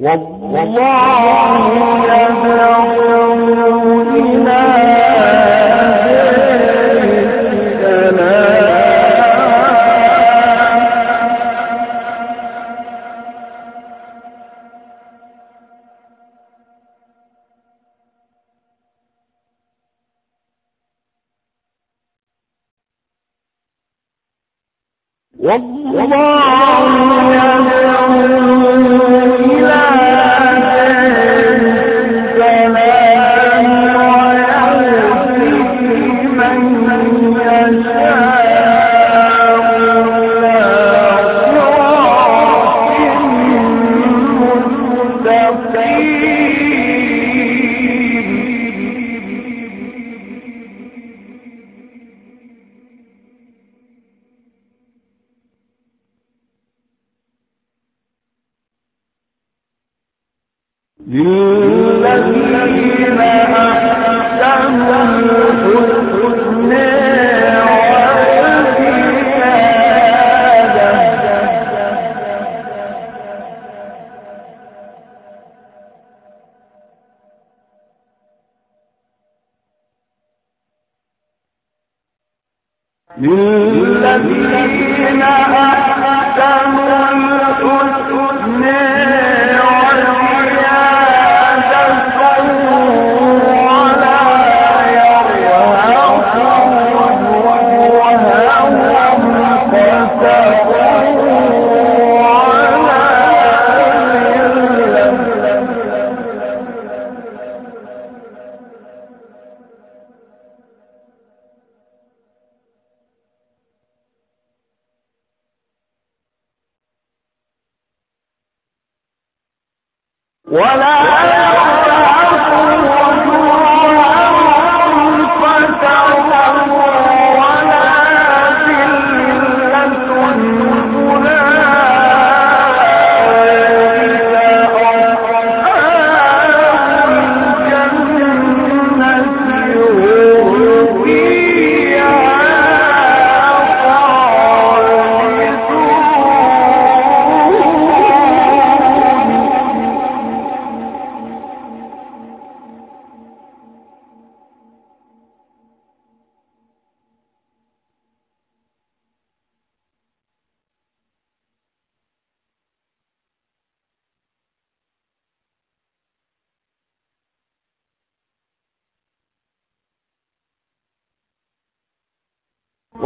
والله يدعو إلى والله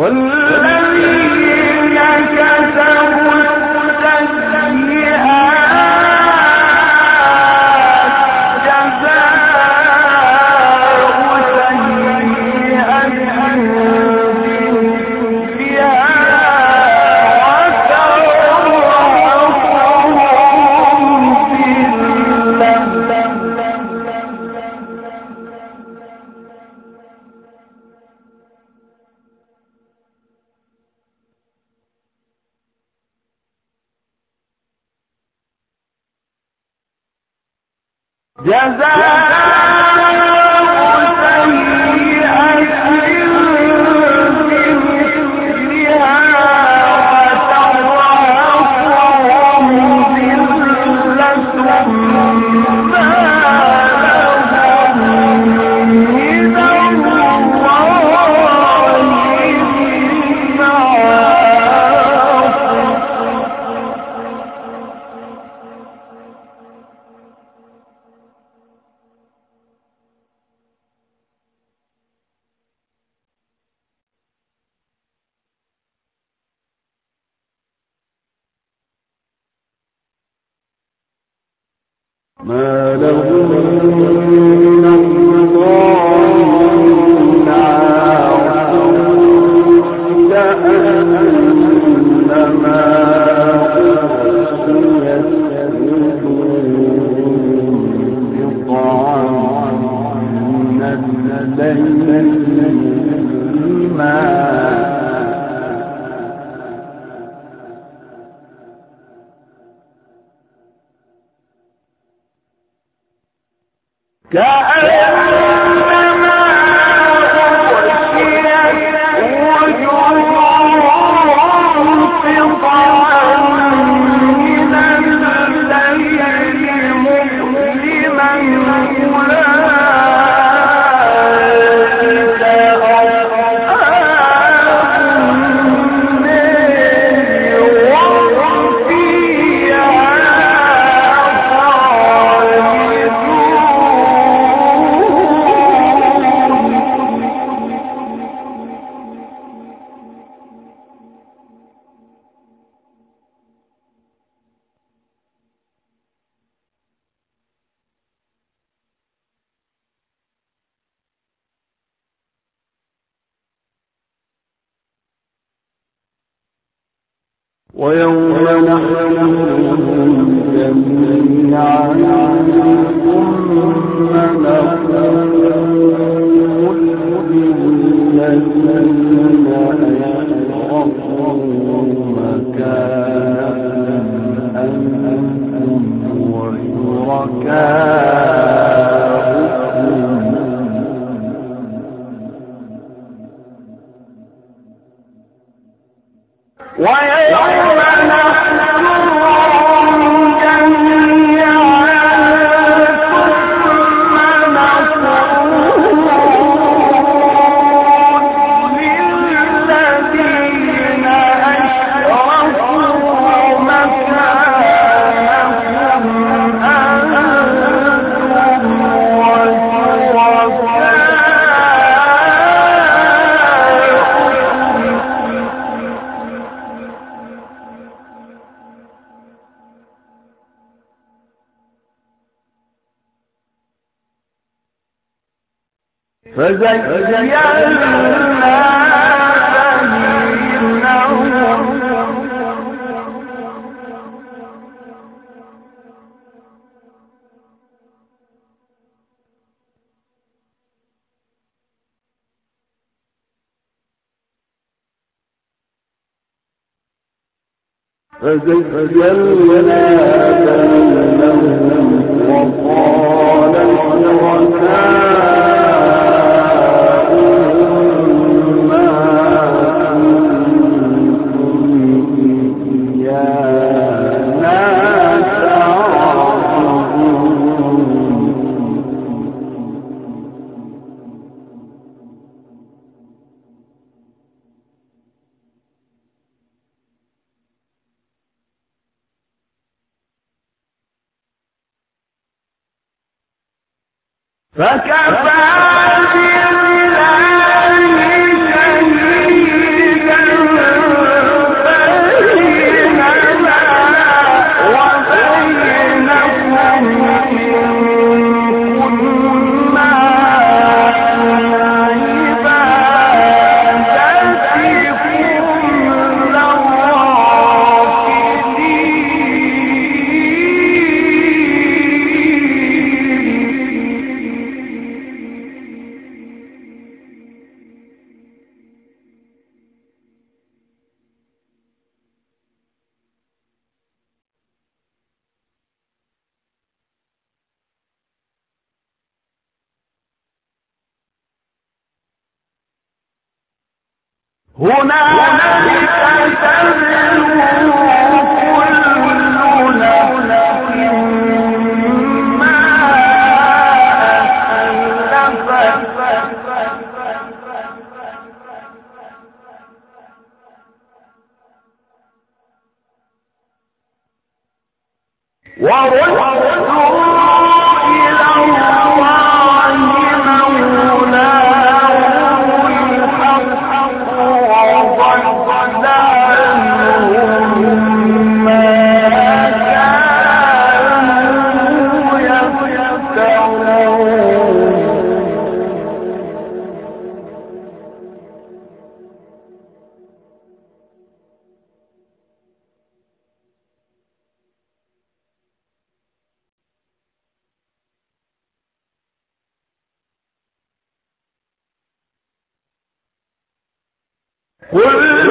قل جزاء وسلم ويوم نحشرهم جميعا ثم نقول للذين أشركوا مكانكم أنتم وشركاءكم فزينا بينهم وقال شركاء فكفى بالله ہونا قل من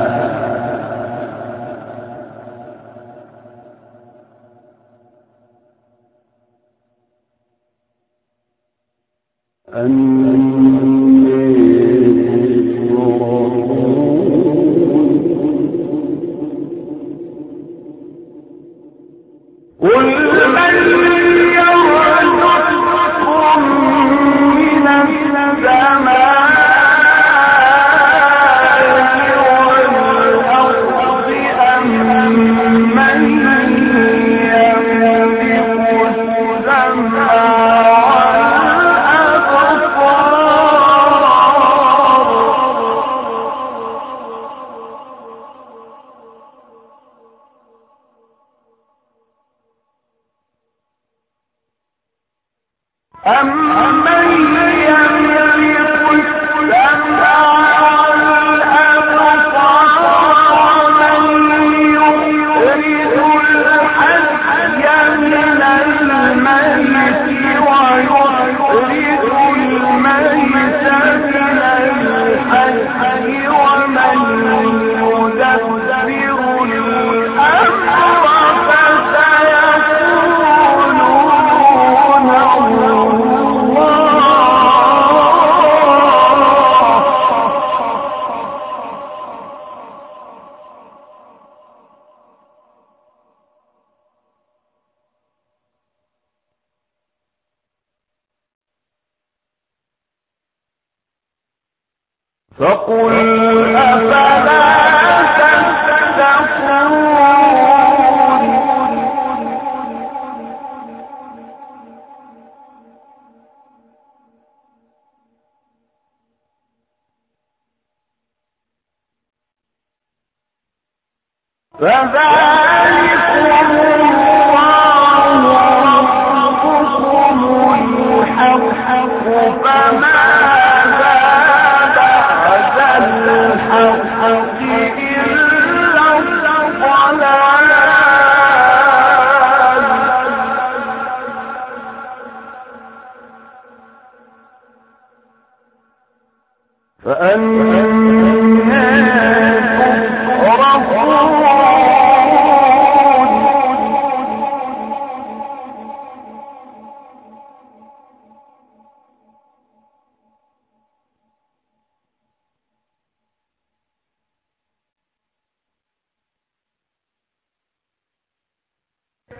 فقل فذلكم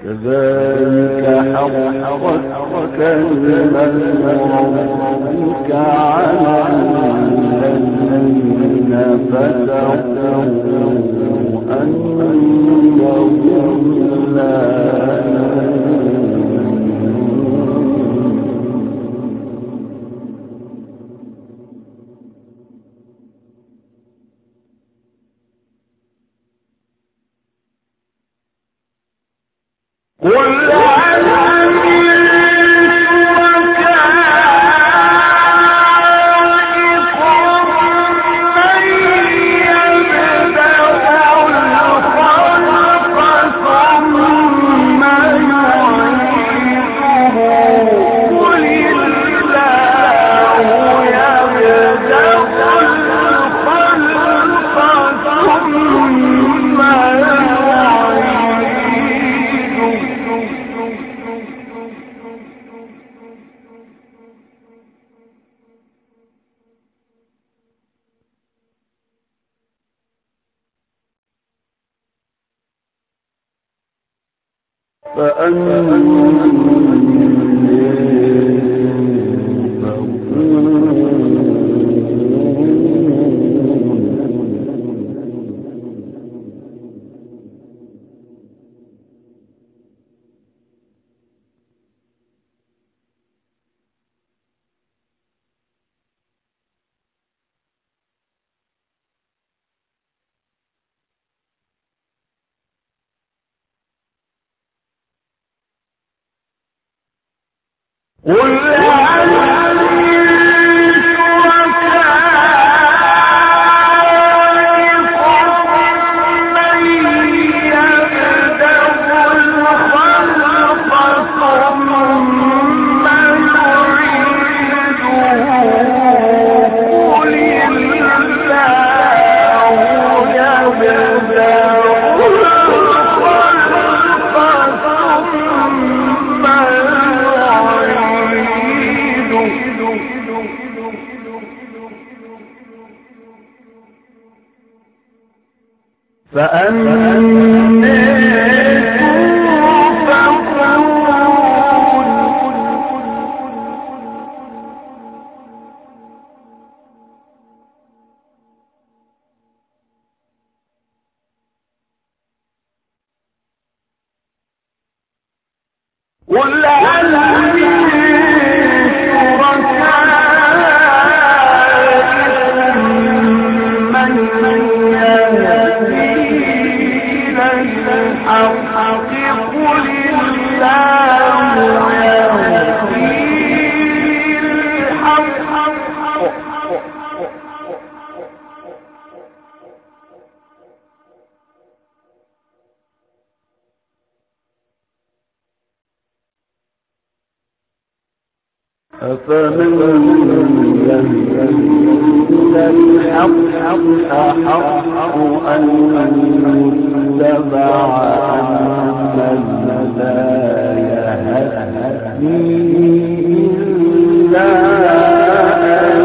كذلك حرقت كلمة ربك على الذين فتحوا أنهم لا قل أفمن يهدي الحق حق أحق أن يتبع من لا يهدي إلا أن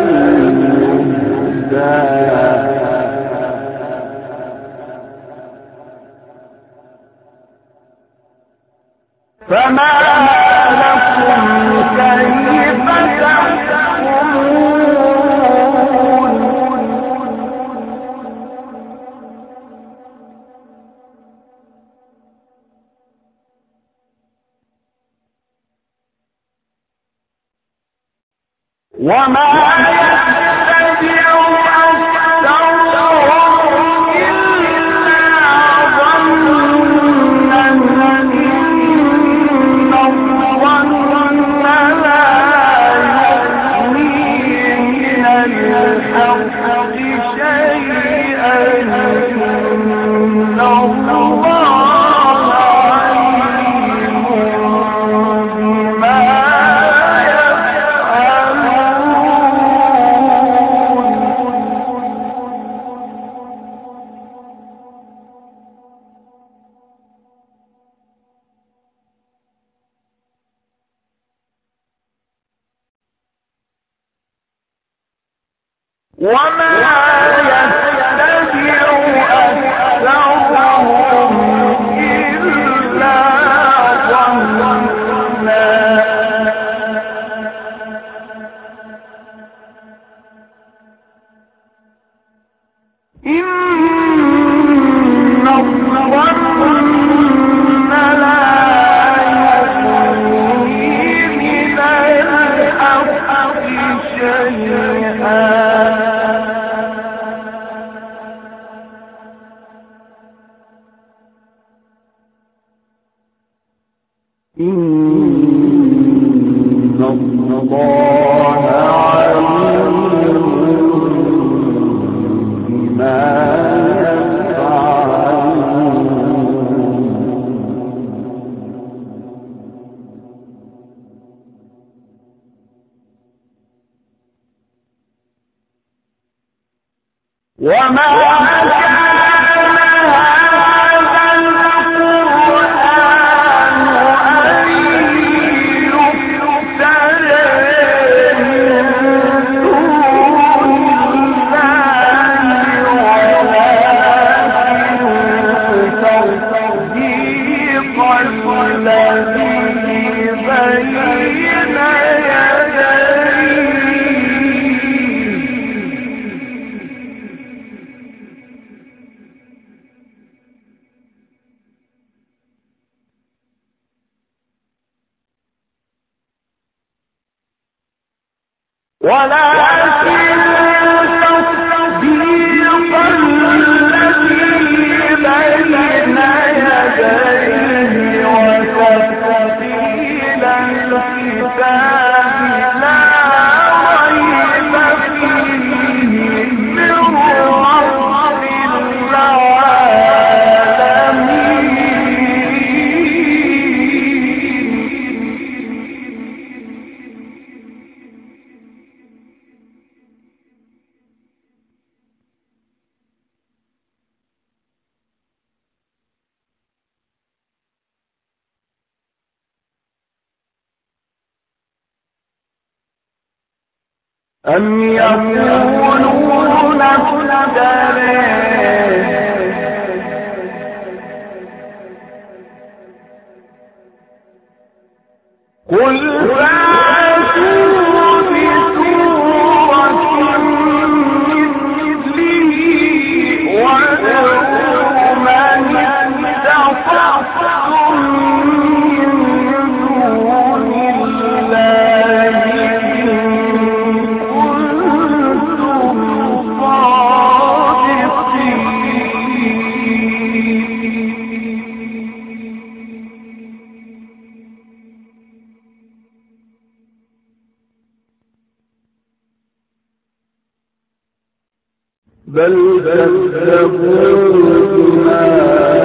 يهدى فما وما أم يقولون افتريه قل بل كذبوا بما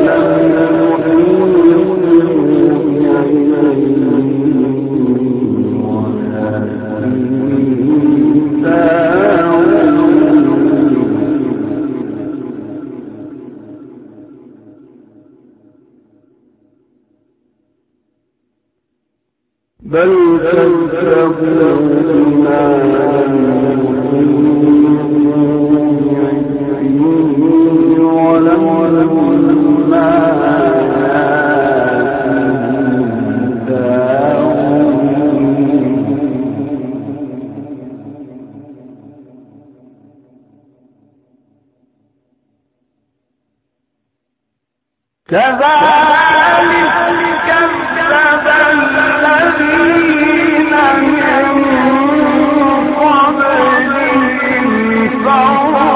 Oh.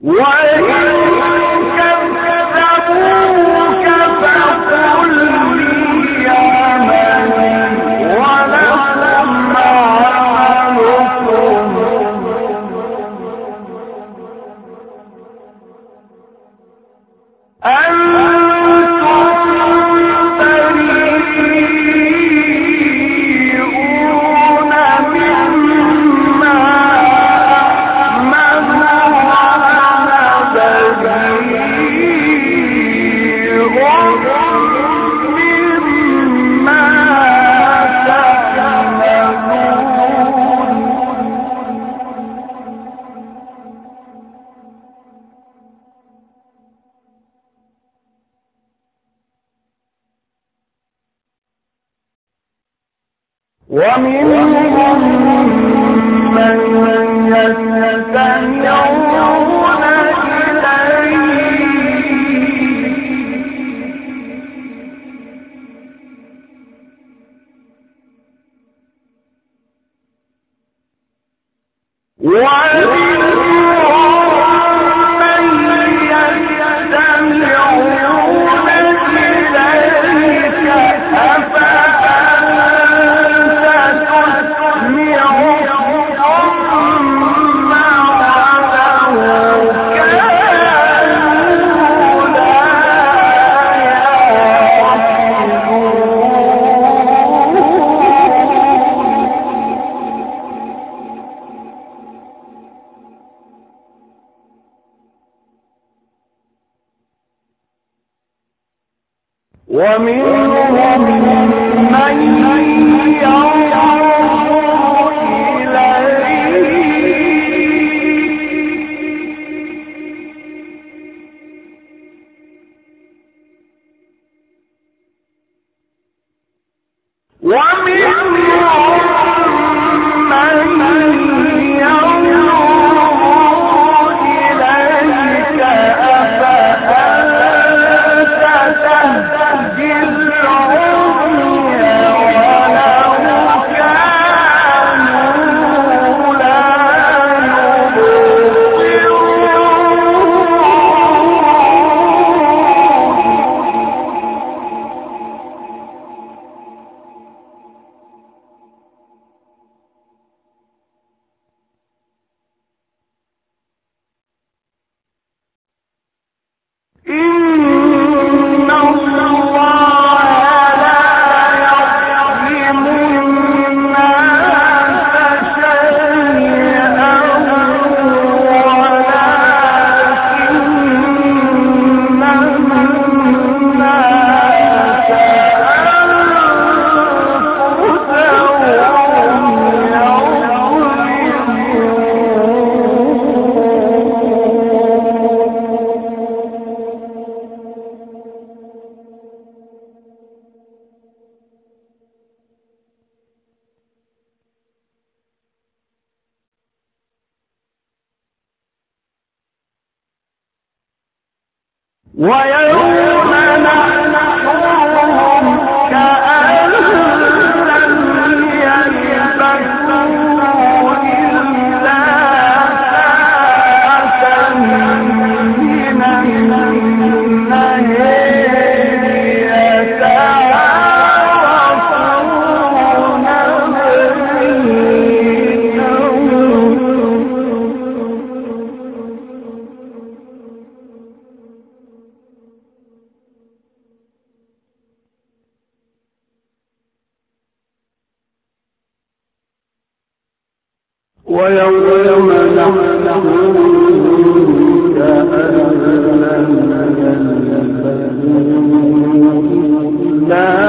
Why? ويوم نحن كأن لم يلبثوا إلا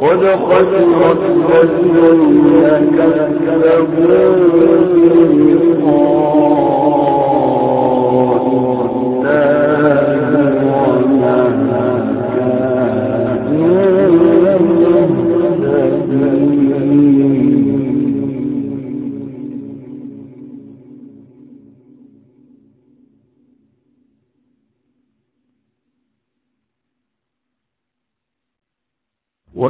قد خسرت الذين كذبوا باللقاء